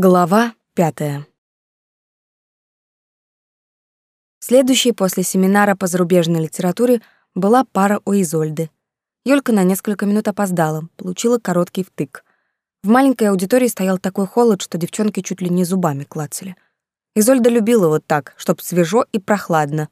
Глава пятая. Следующей после семинара по зарубежной литературе была пара у Изольды. Юлька на несколько минут опоздала, получила короткий втык. В маленькой аудитории стоял такой холод, что девчонки чуть ли не зубами клацали. Изольда любила вот так, чтоб свежо и прохладно,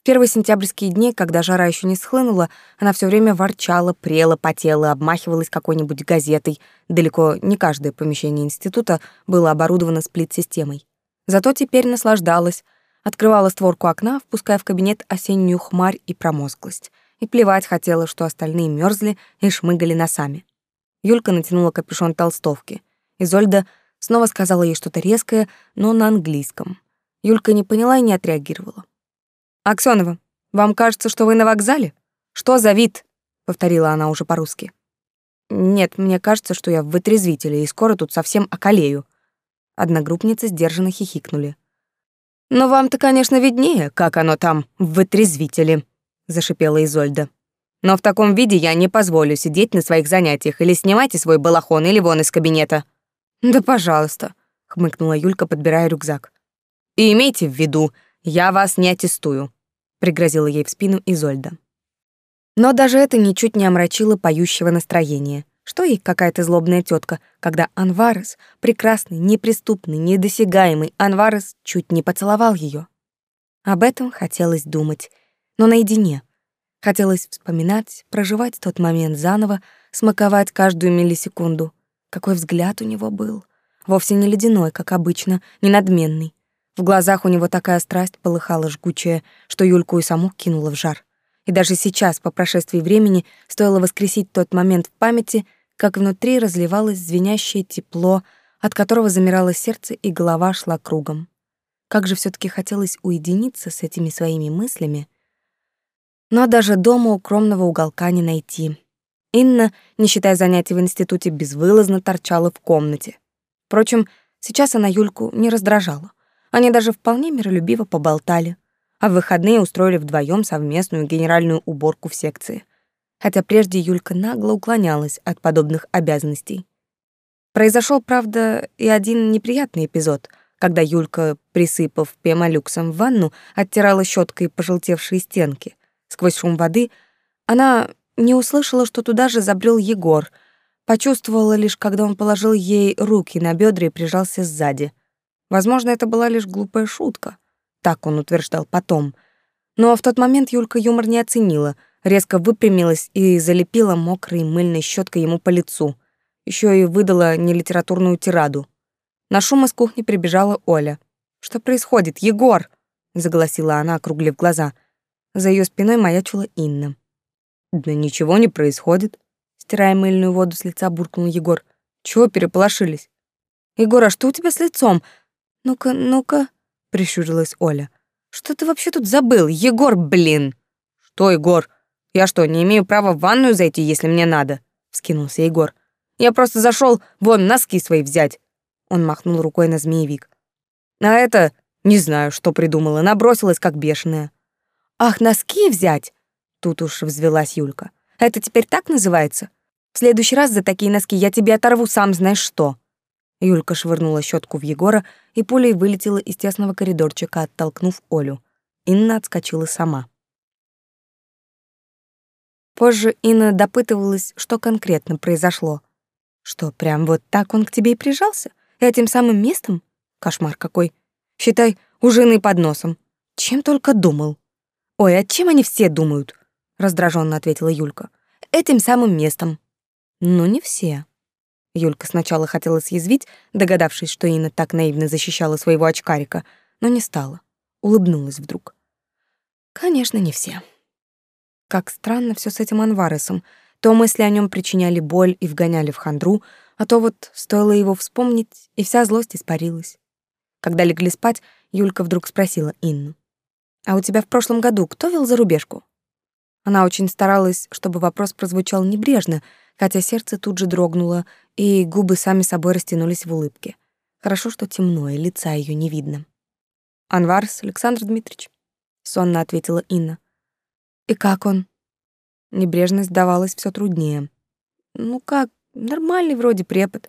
в первые сентябрьские дни, когда жара еще не схлынула, она все время ворчала, прела, потела, обмахивалась какой-нибудь газетой. Далеко не каждое помещение института было оборудовано сплит-системой. Зато теперь наслаждалась. Открывала створку окна, впуская в кабинет осеннюю хмарь и промозглость. И плевать хотела, что остальные мерзли и шмыгали носами. Юлька натянула капюшон толстовки. Изольда снова сказала ей что-то резкое, но на английском. Юлька не поняла и не отреагировала. «Аксёнова, вам кажется, что вы на вокзале? Что за вид?» — повторила она уже по-русски. «Нет, мне кажется, что я в вытрезвителе и скоро тут совсем околею». Одногруппницы сдержанно хихикнули. «Но вам-то, конечно, виднее, как оно там, в вытрезвителе», — зашипела Изольда. «Но в таком виде я не позволю сидеть на своих занятиях или снимайте свой балахон или вон из кабинета». «Да пожалуйста», — хмыкнула Юлька, подбирая рюкзак. «И имейте в виду, я вас не аттестую, пригрозила ей в спину Изольда. Но даже это ничуть не омрачило поющего настроения. Что ей какая-то злобная тетка, когда Анварес, прекрасный, неприступный, недосягаемый Анварес, чуть не поцеловал ее. Об этом хотелось думать, но наедине. Хотелось вспоминать, проживать тот момент заново, смаковать каждую миллисекунду. Какой взгляд у него был. Вовсе не ледяной, как обычно, не надменный, в глазах у него такая страсть полыхала жгучая, что Юльку и саму кинула в жар. И даже сейчас, по прошествии времени, стоило воскресить тот момент в памяти, как внутри разливалось звенящее тепло, от которого замирало сердце и голова шла кругом. Как же все таки хотелось уединиться с этими своими мыслями. Но даже дома укромного уголка не найти. Инна, не считая занятий в институте, безвылазно торчала в комнате. Впрочем, сейчас она Юльку не раздражала. Они даже вполне миролюбиво поболтали, а в выходные устроили вдвоем совместную генеральную уборку в секции. Хотя прежде Юлька нагло уклонялась от подобных обязанностей. Произошел, правда, и один неприятный эпизод, когда Юлька, присыпав пемолюксом в ванну, оттирала щеткой пожелтевшие стенки. Сквозь шум воды она не услышала, что туда же забрел Егор, почувствовала лишь, когда он положил ей руки на бедра и прижался сзади — Возможно, это была лишь глупая шутка. Так он утверждал потом. Но в тот момент Юлька юмор не оценила, резко выпрямилась и залепила мокрой мыльной щеткой ему по лицу. Еще и выдала нелитературную тираду. На шум из кухни прибежала Оля. «Что происходит, Егор?» — заголосила она, округлив глаза. За ее спиной маячила Инна. «Да ничего не происходит», — стирая мыльную воду с лица, буркнул Егор. «Чего переполошились?» «Егор, а что у тебя с лицом? «Ну-ка, ну-ка», — прищурилась Оля. «Что ты вообще тут забыл, Егор, блин?» «Что, Егор? Я что, не имею права в ванную зайти, если мне надо?» — вскинулся Егор. «Я просто зашел вон носки свои взять». Он махнул рукой на змеевик. «А это, не знаю, что придумала, набросилась как бешеная». «Ах, носки взять?» Тут уж взвелась Юлька. «Это теперь так называется? В следующий раз за такие носки я тебе оторву сам знаешь что». Юлька швырнула щетку в Егора и пулей вылетела из тесного коридорчика, оттолкнув Олю. Инна отскочила сама. Позже Инна допытывалась, что конкретно произошло. Что, прям вот так он к тебе и прижался? Этим самым местом? Кошмар какой. Считай, у жены под носом. Чем только думал. Ой, а чем они все думают? Раздраженно ответила Юлька. Этим самым местом. Ну, не все. Юлька сначала хотела съязвить, догадавшись, что Инна так наивно защищала своего очкарика, но не стала. Улыбнулась вдруг. Конечно, не все. Как странно все с этим Анваресом. То мысли о нем причиняли боль и вгоняли в хандру, а то вот стоило его вспомнить, и вся злость испарилась. Когда легли спать, Юлька вдруг спросила Инну. «А у тебя в прошлом году кто вел зарубежку?» Она очень старалась, чтобы вопрос прозвучал небрежно, хотя сердце тут же дрогнуло, и губы сами собой растянулись в улыбке. Хорошо, что темно, и лица ее не видно. «Анварс Александр Дмитриевич», — сонно ответила Инна. «И как он?» Небрежность давалась все труднее. «Ну как, нормальный вроде препод.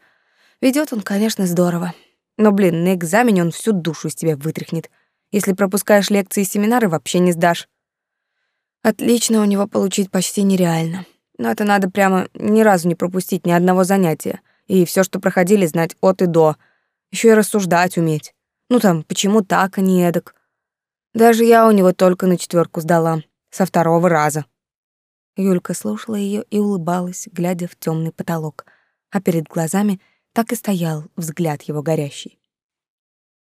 Ведет он, конечно, здорово. Но, блин, на экзамене он всю душу из тебя вытряхнет. Если пропускаешь лекции и семинары, вообще не сдашь. Отлично у него получить почти нереально. Но это надо прямо ни разу не пропустить ни одного занятия. И все, что проходили, знать от и до. Еще и рассуждать уметь. Ну там, почему так, а не эдак. Даже я у него только на четверку сдала. Со второго раза. Юлька слушала ее и улыбалась, глядя в темный потолок. А перед глазами так и стоял взгляд его горящий.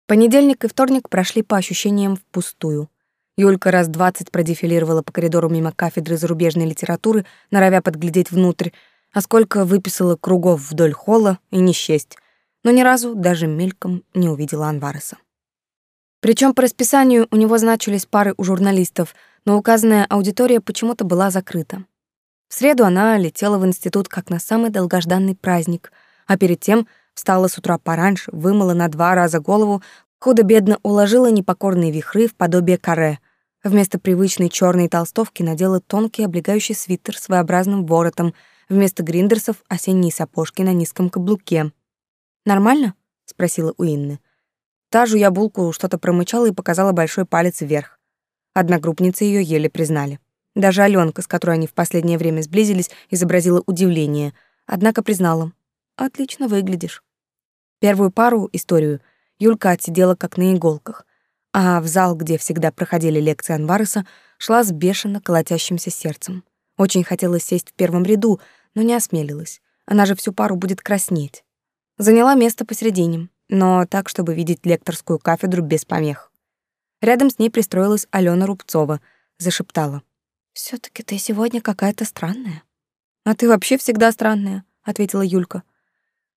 Понедельник и вторник прошли по ощущениям впустую. Юлька раз двадцать продефилировала по коридору мимо кафедры зарубежной литературы, норовя подглядеть внутрь, а сколько выписала кругов вдоль холла и не счесть, но ни разу даже мельком не увидела Анвареса. Причем по расписанию у него значились пары у журналистов, но указанная аудитория почему-то была закрыта. В среду она летела в институт как на самый долгожданный праздник, а перед тем встала с утра пораньше, вымыла на два раза голову, худо-бедно уложила непокорные вихры в подобие каре. Вместо привычной черной толстовки надела тонкий облегающий свитер с своеобразным воротом, вместо гриндерсов — осенние сапожки на низком каблуке. «Нормально?» — спросила у Инны. Та, жуя булку, что-то промычала и показала большой палец вверх. Одногруппницы ее еле признали. Даже Аленка, с которой они в последнее время сблизились, изобразила удивление, однако признала. «Отлично выглядишь». Первую пару, историю, Юлька отсидела как на иголках, а в зал, где всегда проходили лекции Анвареса, шла с бешено колотящимся сердцем. Очень хотелось сесть в первом ряду, но не осмелилась. Она же всю пару будет краснеть. Заняла место посередине, но так, чтобы видеть лекторскую кафедру без помех. Рядом с ней пристроилась Алена Рубцова, зашептала. все таки ты сегодня какая-то странная». «А ты вообще всегда странная», — ответила Юлька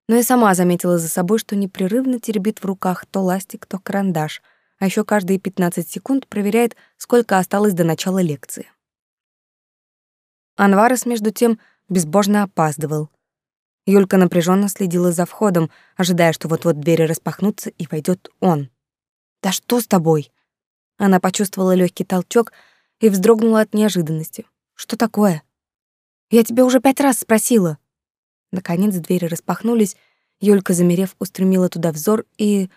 но и сама заметила за собой, что непрерывно теребит в руках то ластик, то карандаш, а еще каждые 15 секунд проверяет, сколько осталось до начала лекции. Анварес, между тем, безбожно опаздывал. Юлька напряженно следила за входом, ожидая, что вот-вот двери распахнутся и войдет он. «Да что с тобой?» Она почувствовала легкий толчок и вздрогнула от неожиданности. «Что такое?» «Я тебя уже пять раз спросила». Наконец двери распахнулись, Юлька, замерев, устремила туда взор, и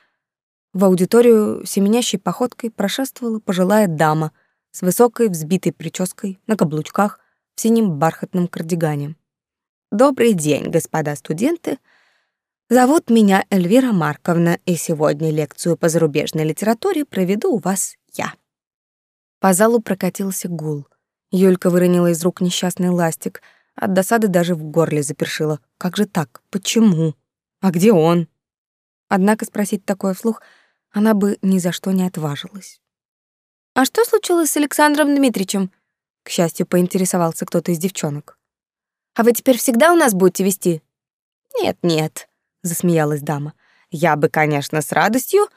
в аудиторию семенящей походкой прошествовала пожилая дама с высокой взбитой прической на каблучках в синем бархатном кардигане. «Добрый день, господа студенты!» Зовут меня Эльвира Марковна, и сегодня лекцию по зарубежной литературе проведу у вас я. По залу прокатился гул. Юлька выронила из рук несчастный ластик — от досады даже в горле запершила. Как же так? Почему? А где он? Однако спросить такое вслух она бы ни за что не отважилась. «А что случилось с Александром Дмитриевичем?» К счастью, поинтересовался кто-то из девчонок. «А вы теперь всегда у нас будете вести?» «Нет-нет», — засмеялась дама. «Я бы, конечно, с радостью,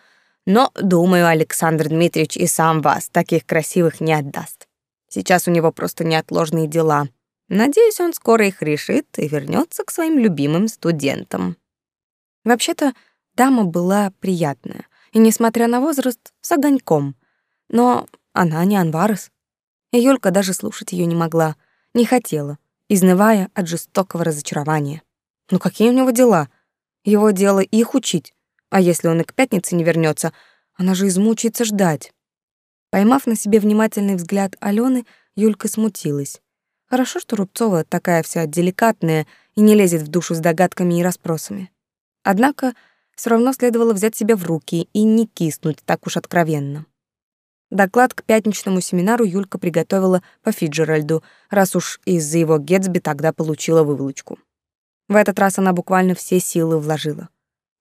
но, думаю, Александр Дмитриевич и сам вас, таких красивых, не отдаст. Сейчас у него просто неотложные дела. Надеюсь, он скоро их решит и вернется к своим любимым студентам. Вообще-то, дама была приятная, и, несмотря на возраст, с огоньком. Но она не Анварес. И Юлька даже слушать ее не могла, не хотела, изнывая от жестокого разочарования. Ну какие у него дела? Его дело их учить. А если он и к пятнице не вернется, она же измучается ждать. Поймав на себе внимательный взгляд Алены, Юлька смутилась. Хорошо, что Рубцова такая вся деликатная и не лезет в душу с догадками и расспросами. Однако все равно следовало взять себя в руки и не киснуть так уж откровенно. Доклад к пятничному семинару Юлька приготовила по Фиджеральду, раз уж из-за его Гетсби тогда получила выволочку. В этот раз она буквально все силы вложила.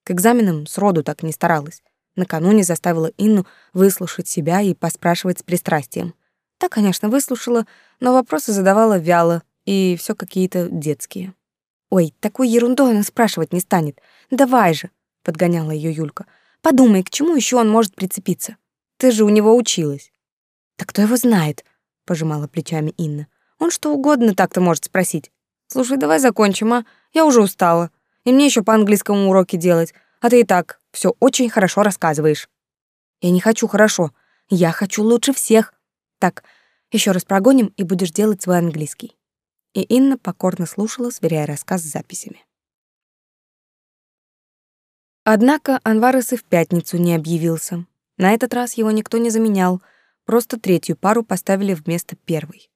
К экзаменам сроду так не старалась. Накануне заставила Инну выслушать себя и поспрашивать с пристрастием. Та, конечно, выслушала, но вопросы задавала вяло, и все какие-то детские. «Ой, такой ерундой он спрашивать не станет. Давай же!» — подгоняла ее Юлька. «Подумай, к чему еще он может прицепиться? Ты же у него училась». «Так кто его знает?» — пожимала плечами Инна. «Он что угодно так-то может спросить. Слушай, давай закончим, а? Я уже устала. И мне еще по английскому уроки делать. А ты и так все очень хорошо рассказываешь». «Я не хочу хорошо. Я хочу лучше всех. Так, еще раз прогоним, и будешь делать свой английский. И Инна покорно слушала, сверяя рассказ с записями. Однако Анварес и в пятницу не объявился. На этот раз его никто не заменял, просто третью пару поставили вместо первой.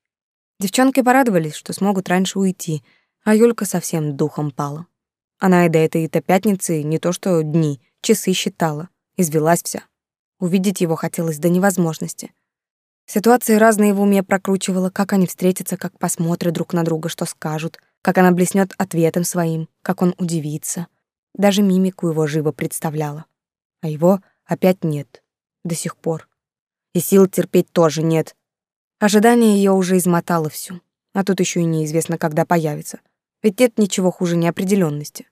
Девчонки порадовались, что смогут раньше уйти, а Юлька совсем духом пала. Она и до этой-то пятницы не то что дни, часы считала, извелась вся. Увидеть его хотелось до невозможности. Ситуации разные в уме прокручивала, как они встретятся, как посмотрят друг на друга, что скажут, как она блеснет ответом своим, как он удивится. Даже мимику его живо представляла. А его опять нет. До сих пор. И сил терпеть тоже нет. Ожидание ее уже измотало всю. А тут еще и неизвестно, когда появится. Ведь нет ничего хуже неопределенности.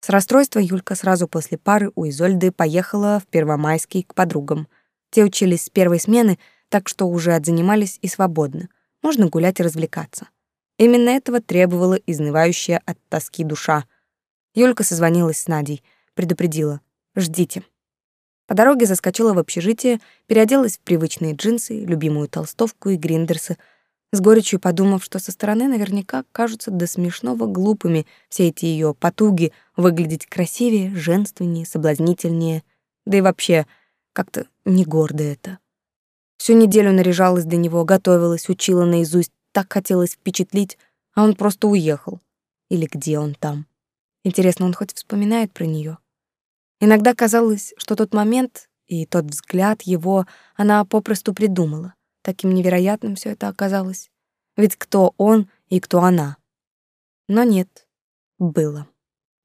С расстройства Юлька сразу после пары у Изольды поехала в Первомайский к подругам. Те учились с первой смены, так что уже отзанимались и свободно. Можно гулять и развлекаться. Именно этого требовала изнывающая от тоски душа. Юлька созвонилась с Надей, предупредила «Ждите». По дороге заскочила в общежитие, переоделась в привычные джинсы, любимую толстовку и гриндерсы, с горечью подумав, что со стороны наверняка кажутся до смешного глупыми все эти ее потуги выглядеть красивее, женственнее, соблазнительнее, да и вообще как-то не гордо это. Всю неделю наряжалась для него, готовилась, учила наизусть, так хотелось впечатлить, а он просто уехал. Или где он там? Интересно, он хоть вспоминает про нее? Иногда казалось, что тот момент и тот взгляд его она попросту придумала. Таким невероятным все это оказалось. Ведь кто он и кто она? Но нет, было.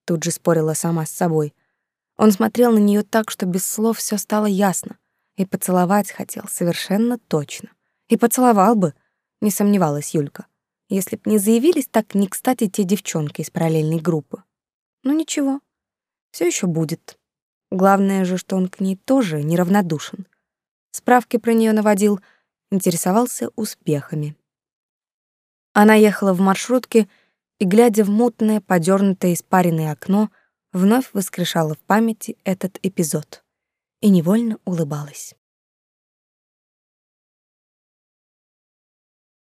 Тут же спорила сама с собой. Он смотрел на нее так, что без слов все стало ясно. И поцеловать хотел совершенно точно. И поцеловал бы, не сомневалась Юлька, если б не заявились так не кстати те девчонки из параллельной группы. Ну ничего, все еще будет. Главное же, что он к ней тоже неравнодушен. Справки про нее наводил, интересовался успехами. Она ехала в маршрутке и, глядя в мутное, подернутое испаренное окно, вновь воскрешала в памяти этот эпизод и невольно улыбалась.